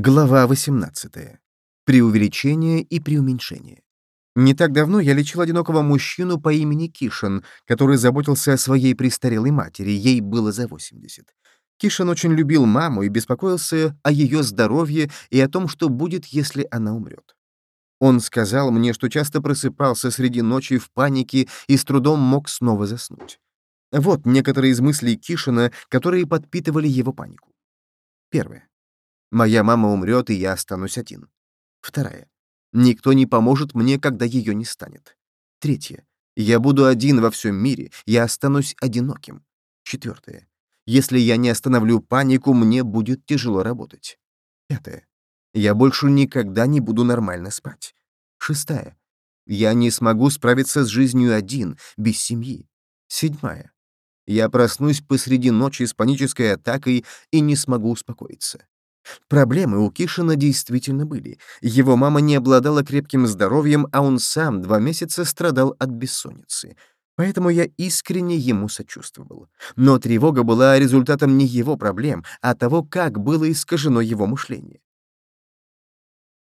Глава 18. Преувеличение и преуменьшение. Не так давно я лечил одинокого мужчину по имени Кишин, который заботился о своей престарелой матери, ей было за 80. Кишин очень любил маму и беспокоился о ее здоровье и о том, что будет, если она умрет. Он сказал мне, что часто просыпался среди ночи в панике и с трудом мог снова заснуть. Вот некоторые из мыслей Кишина, которые подпитывали его панику. Первое. Моя мама умрет, и я останусь один. Вторая. Никто не поможет мне, когда ее не станет. Третье. Я буду один во всем мире, я останусь одиноким. Четвертое. Если я не остановлю панику, мне будет тяжело работать. Пятое. Я больше никогда не буду нормально спать. Шестая. Я не смогу справиться с жизнью один, без семьи. Седьмая. Я проснусь посреди ночи с панической атакой и не смогу успокоиться. Проблемы у Кишина действительно были. Его мама не обладала крепким здоровьем, а он сам два месяца страдал от бессонницы. Поэтому я искренне ему сочувствовал. Но тревога была результатом не его проблем, а того, как было искажено его мышление.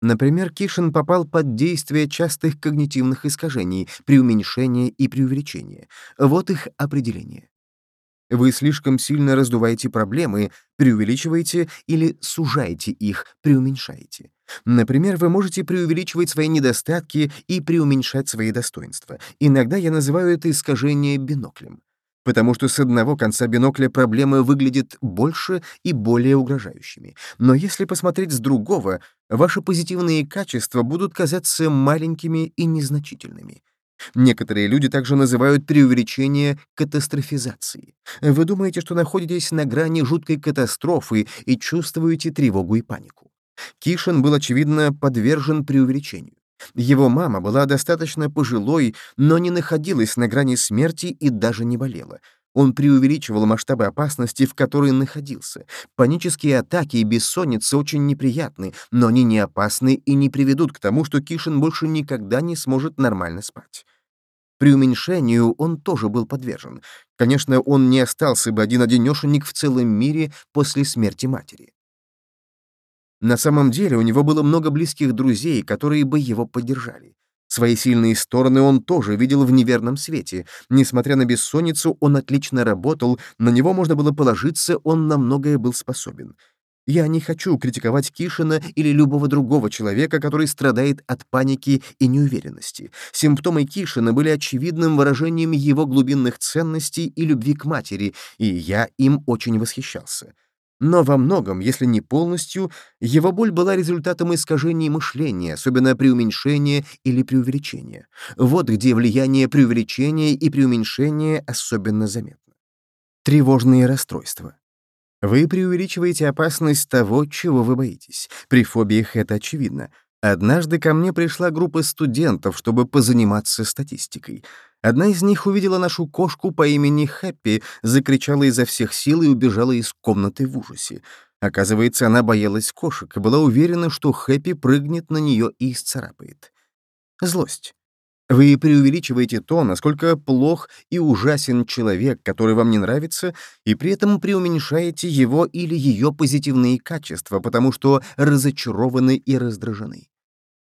Например, Кишин попал под действие частых когнитивных искажений, преуменьшения и преувеличения. Вот их определение. Вы слишком сильно раздуваете проблемы, преувеличиваете или сужаете их, преуменьшаете. Например, вы можете преувеличивать свои недостатки и преуменьшать свои достоинства. Иногда я называю это искажение биноклем. Потому что с одного конца бинокля проблемы выглядят больше и более угрожающими. Но если посмотреть с другого, ваши позитивные качества будут казаться маленькими и незначительными. Некоторые люди также называют преувеличение катастрофизации. Вы думаете, что находитесь на грани жуткой катастрофы и чувствуете тревогу и панику. Кишин был, очевидно, подвержен преувеличению. Его мама была достаточно пожилой, но не находилась на грани смерти и даже не болела. Он преувеличивал масштабы опасности, в которой находился. Панические атаки и бессонница очень неприятны, но они не опасны и не приведут к тому, что Кишин больше никогда не сможет нормально спать. Преуменьшению он тоже был подвержен. Конечно, он не остался бы один-одинешенек в целом мире после смерти матери. На самом деле у него было много близких друзей, которые бы его поддержали. Свои сильные стороны он тоже видел в неверном свете. Несмотря на бессонницу, он отлично работал, на него можно было положиться, он на многое был способен. Я не хочу критиковать Кишина или любого другого человека, который страдает от паники и неуверенности. Симптомы Кишина были очевидным выражением его глубинных ценностей и любви к матери, и я им очень восхищался. Но во многом, если не полностью, его боль была результатом искажений мышления, особенно преуменьшения или преувеличения. Вот где влияние преувеличения и преуменьшения особенно заметно. Тревожные расстройства. Вы преувеличиваете опасность того, чего вы боитесь. При фобиях это очевидно. Однажды ко мне пришла группа студентов, чтобы позаниматься статистикой. Одна из них увидела нашу кошку по имени Хэппи, закричала изо всех сил и убежала из комнаты в ужасе. Оказывается, она боялась кошек и была уверена, что Хэппи прыгнет на нее и исцарапает. Злость. Вы преувеличиваете то, насколько плох и ужасен человек, который вам не нравится, и при этом преуменьшаете его или ее позитивные качества, потому что разочарованы и раздражены.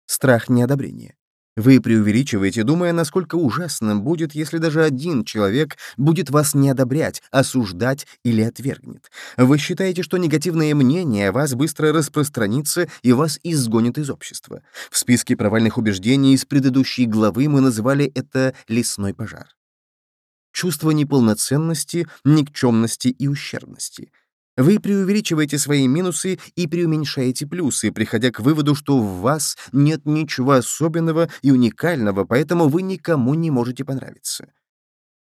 Страх неодобрения. Вы преувеличиваете, думая, насколько ужасным будет, если даже один человек будет вас не одобрять, осуждать или отвергнет. Вы считаете, что негативное мнение о вас быстро распространится и вас изгонит из общества. В списке провальных убеждений из предыдущей главы мы называли это «лесной пожар». Чувство неполноценности, никчемности и ущербности — вы преувеличиваете свои минусы и преуменьшаете плюсы, приходя к выводу, что в вас нет ничего особенного и уникального, поэтому вы никому не можете понравиться.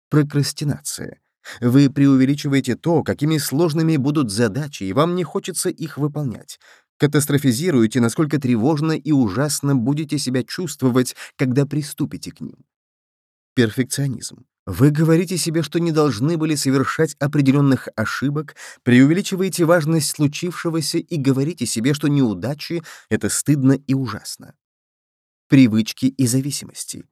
Прокрастинация. Вы преувеличиваете то, какими сложными будут задачи, и вам не хочется их выполнять. Катастрофизируете, насколько тревожно и ужасно будете себя чувствовать, когда приступите к ним. Перфекционизм. Вы говорите себе, что не должны были совершать определенных ошибок, преувеличиваете важность случившегося и говорите себе, что неудачи — это стыдно и ужасно. Привычки и зависимости.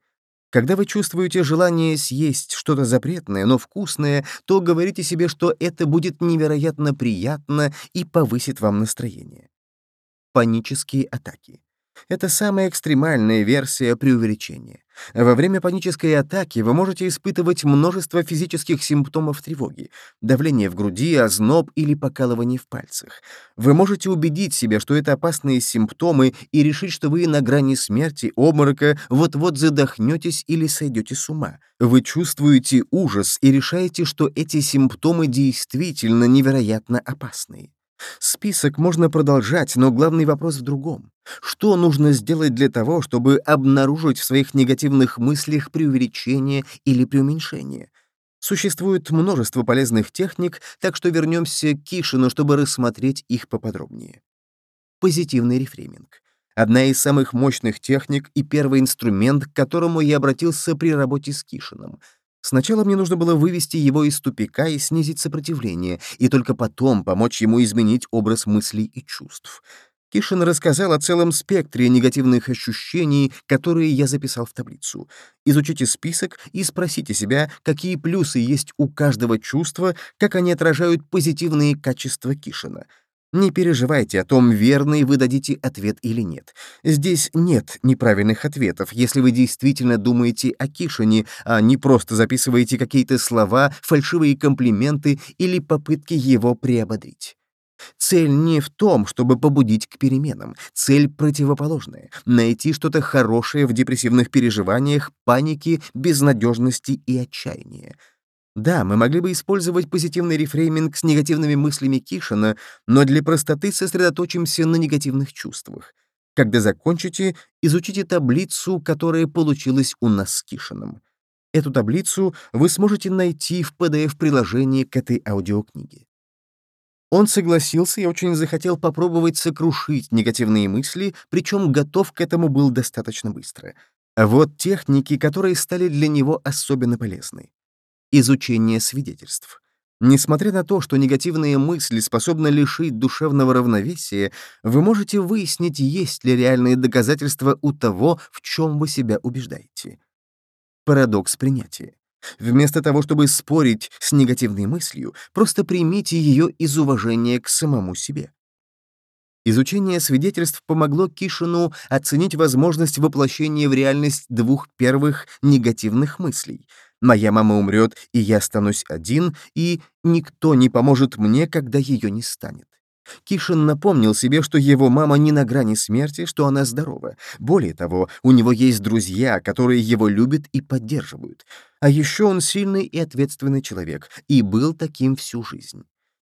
Когда вы чувствуете желание съесть что-то запретное, но вкусное, то говорите себе, что это будет невероятно приятно и повысит вам настроение. панические атаки. Это самая экстремальная версия преувеличения. Во время панической атаки вы можете испытывать множество физических симптомов тревоги, давление в груди, озноб или покалывание в пальцах. Вы можете убедить себя, что это опасные симптомы, и решить, что вы на грани смерти, обморока, вот-вот задохнетесь или сойдете с ума. Вы чувствуете ужас и решаете, что эти симптомы действительно невероятно опасные. Список можно продолжать, но главный вопрос в другом. Что нужно сделать для того, чтобы обнаружить в своих негативных мыслях преувеличение или преуменьшение? Существует множество полезных техник, так что вернемся к Кишину, чтобы рассмотреть их поподробнее. Позитивный рефрейминг. Одна из самых мощных техник и первый инструмент, к которому я обратился при работе с Кишином — Сначала мне нужно было вывести его из тупика и снизить сопротивление, и только потом помочь ему изменить образ мыслей и чувств. Кишин рассказал о целом спектре негативных ощущений, которые я записал в таблицу. Изучите список и спросите себя, какие плюсы есть у каждого чувства, как они отражают позитивные качества Кишина — не переживайте о том, верный вы дадите ответ или нет. Здесь нет неправильных ответов, если вы действительно думаете о Кишине, а не просто записываете какие-то слова, фальшивые комплименты или попытки его приободрить. Цель не в том, чтобы побудить к переменам. Цель противоположная — найти что-то хорошее в депрессивных переживаниях, панике, безнадежности и отчаянии. Да, мы могли бы использовать позитивный рефрейминг с негативными мыслями Кишина, но для простоты сосредоточимся на негативных чувствах. Когда закончите, изучите таблицу, которая получилась у нас с Кишином. Эту таблицу вы сможете найти в PDF-приложении к этой аудиокниге. Он согласился и очень захотел попробовать сокрушить негативные мысли, причем готов к этому был достаточно быстро. Вот техники, которые стали для него особенно полезны изучение свидетельств. Несмотря на то, что негативные мысли способны лишить душевного равновесия, вы можете выяснить, есть ли реальные доказательства у того, в чем вы себя убеждаете. Парадокс принятия. Вместо того, чтобы спорить с негативной мыслью, просто примите ее из уважения к самому себе. Изучение свидетельств помогло Кишину оценить возможность воплощения в реальность двух первых негативных мыслей — Моя мама умрет, и я останусь один, и никто не поможет мне, когда ее не станет. Кишин напомнил себе, что его мама не на грани смерти, что она здорова. Более того, у него есть друзья, которые его любят и поддерживают. А еще он сильный и ответственный человек, и был таким всю жизнь.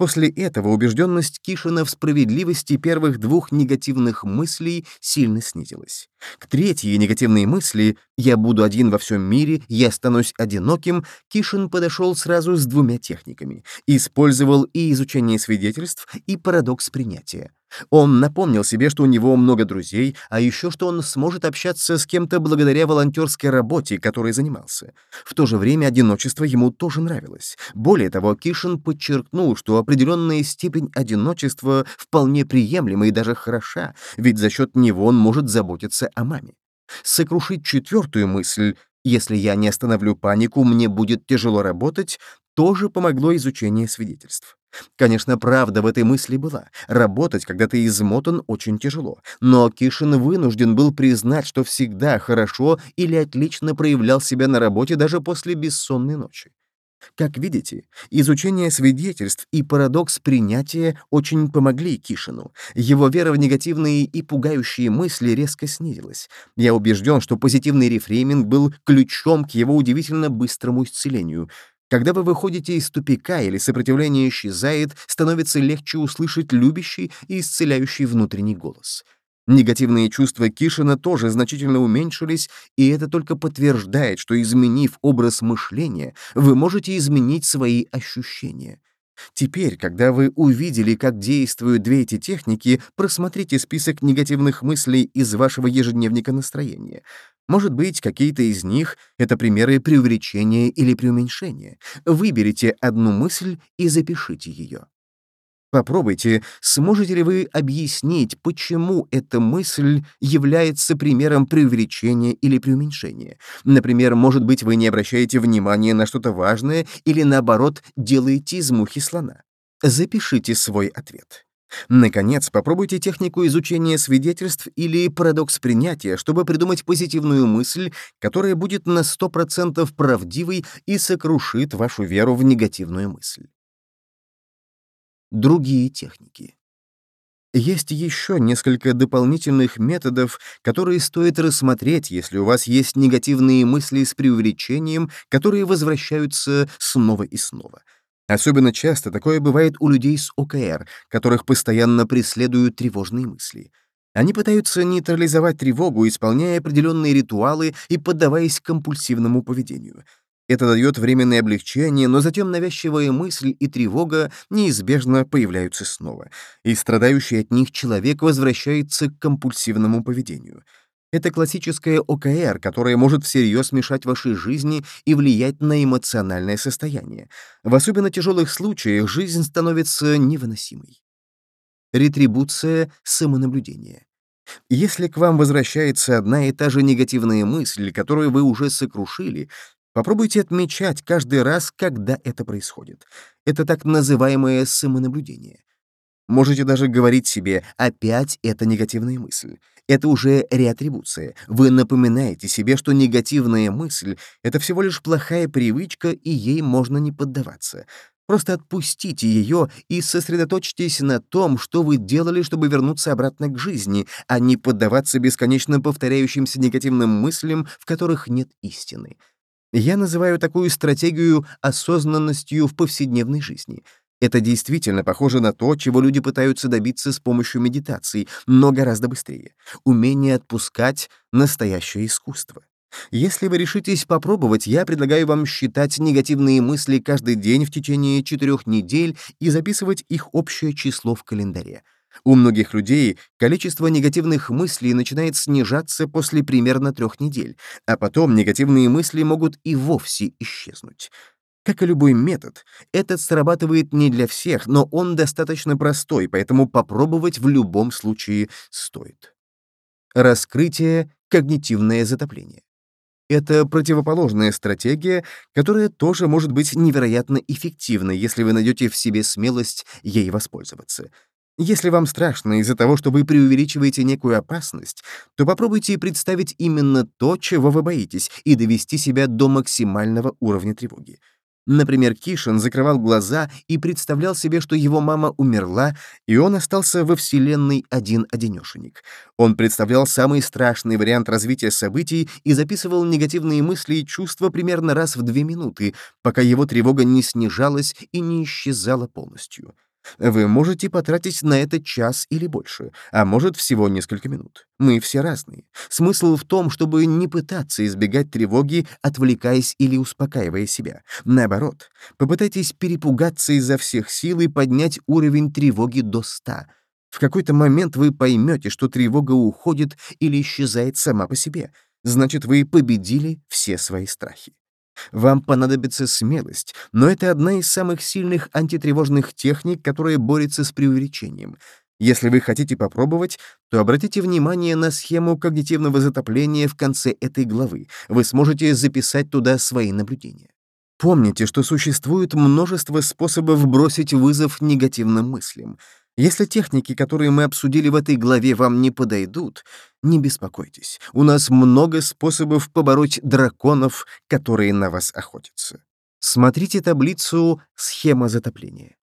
После этого убежденность Кишина в справедливости первых двух негативных мыслей сильно снизилась. К третьей негативной мысли «я буду один во всем мире, я останусь одиноким» Кишин подошел сразу с двумя техниками. Использовал и изучение свидетельств, и парадокс принятия. Он напомнил себе, что у него много друзей, а еще что он сможет общаться с кем-то благодаря волонтерской работе, которой занимался. В то же время одиночество ему тоже нравилось. Более того, Кишин подчеркнул, что определенная степень одиночества вполне приемлема и даже хороша, ведь за счет него он может заботиться о маме. Сокрушить четвертую мысль «если я не остановлю панику, мне будет тяжело работать» тоже помогло изучение свидетельств. Конечно, правда в этой мысли была. Работать, когда ты измотан, очень тяжело. Но Кишин вынужден был признать, что всегда хорошо или отлично проявлял себя на работе даже после бессонной ночи. Как видите, изучение свидетельств и парадокс принятия очень помогли Кишину. Его вера в негативные и пугающие мысли резко снизилась. Я убежден, что позитивный рефрейминг был ключом к его удивительно быстрому исцелению — когда вы выходите из тупика или сопротивление исчезает, становится легче услышать любящий и исцеляющий внутренний голос. Негативные чувства Кишина тоже значительно уменьшились, и это только подтверждает, что, изменив образ мышления, вы можете изменить свои ощущения. Теперь, когда вы увидели, как действуют две эти техники, просмотрите список негативных мыслей из вашего ежедневника настроения. Может быть, какие-то из них — это примеры преувеличения или преуменьшения. Выберите одну мысль и запишите ее. Попробуйте, сможете ли вы объяснить, почему эта мысль является примером преувеличения или преуменьшения. Например, может быть, вы не обращаете внимания на что-то важное или, наоборот, делаете из мухи слона. Запишите свой ответ. Наконец, попробуйте технику изучения свидетельств или парадокс принятия, чтобы придумать позитивную мысль, которая будет на 100% правдивой и сокрушит вашу веру в негативную мысль. Другие техники. Есть еще несколько дополнительных методов, которые стоит рассмотреть, если у вас есть негативные мысли с преувеличением, которые возвращаются снова и снова. Особенно часто такое бывает у людей с ОКР, которых постоянно преследуют тревожные мысли. Они пытаются нейтрализовать тревогу, исполняя определенные ритуалы и поддаваясь компульсивному поведению — это дает временное облегчение, но затем навязчивая мысль и тревога неизбежно появляются снова, и страдающий от них человек возвращается к компульсивному поведению. Это классическое ОКР, которое может всерьез мешать вашей жизни и влиять на эмоциональное состояние. В особенно тяжелых случаях жизнь становится невыносимой. Ретрибуция самонаблюдения. Если к вам возвращается одна и та же негативная мысль, которую вы уже сокрушили, Попробуйте отмечать каждый раз, когда это происходит. Это так называемое самонаблюдение. Можете даже говорить себе «опять это негативная мысль». Это уже реатрибуция. Вы напоминаете себе, что негативная мысль — это всего лишь плохая привычка, и ей можно не поддаваться. Просто отпустите ее и сосредоточьтесь на том, что вы делали, чтобы вернуться обратно к жизни, а не поддаваться бесконечно повторяющимся негативным мыслям, в которых нет истины. Я называю такую стратегию осознанностью в повседневной жизни. Это действительно похоже на то, чего люди пытаются добиться с помощью медитации, но гораздо быстрее. Умение отпускать — настоящее искусство. Если вы решитесь попробовать, я предлагаю вам считать негативные мысли каждый день в течение четырех недель и записывать их общее число в календаре. У многих людей количество негативных мыслей начинает снижаться после примерно трех недель, а потом негативные мысли могут и вовсе исчезнуть. Как и любой метод, этот срабатывает не для всех, но он достаточно простой, поэтому попробовать в любом случае стоит. Раскрытие — когнитивное затопление. Это противоположная стратегия, которая тоже может быть невероятно эффективной, если вы найдете в себе смелость ей воспользоваться. Если вам страшно из-за того, что вы преувеличиваете некую опасность, то попробуйте представить именно то, чего вы боитесь, и довести себя до максимального уровня тревоги. Например, Кишин закрывал глаза и представлял себе, что его мама умерла, и он остался во Вселенной один-одинешенек. Он представлял самый страшный вариант развития событий и записывал негативные мысли и чувства примерно раз в две минуты, пока его тревога не снижалась и не исчезала полностью. Вы можете потратить на это час или больше, а может всего несколько минут. Мы все разные. Смысл в том, чтобы не пытаться избегать тревоги, отвлекаясь или успокаивая себя. Наоборот, попытайтесь перепугаться изо всех сил и поднять уровень тревоги до 100. В какой-то момент вы поймете, что тревога уходит или исчезает сама по себе. Значит, вы победили все свои страхи. Вам понадобится смелость, но это одна из самых сильных антитревожных техник, которая борется с преувеличением. Если вы хотите попробовать, то обратите внимание на схему когнитивного затопления в конце этой главы. Вы сможете записать туда свои наблюдения. Помните, что существует множество способов бросить вызов негативным мыслям. Если техники, которые мы обсудили в этой главе, вам не подойдут, не беспокойтесь. У нас много способов побороть драконов, которые на вас охотятся. Смотрите таблицу «Схема затопления».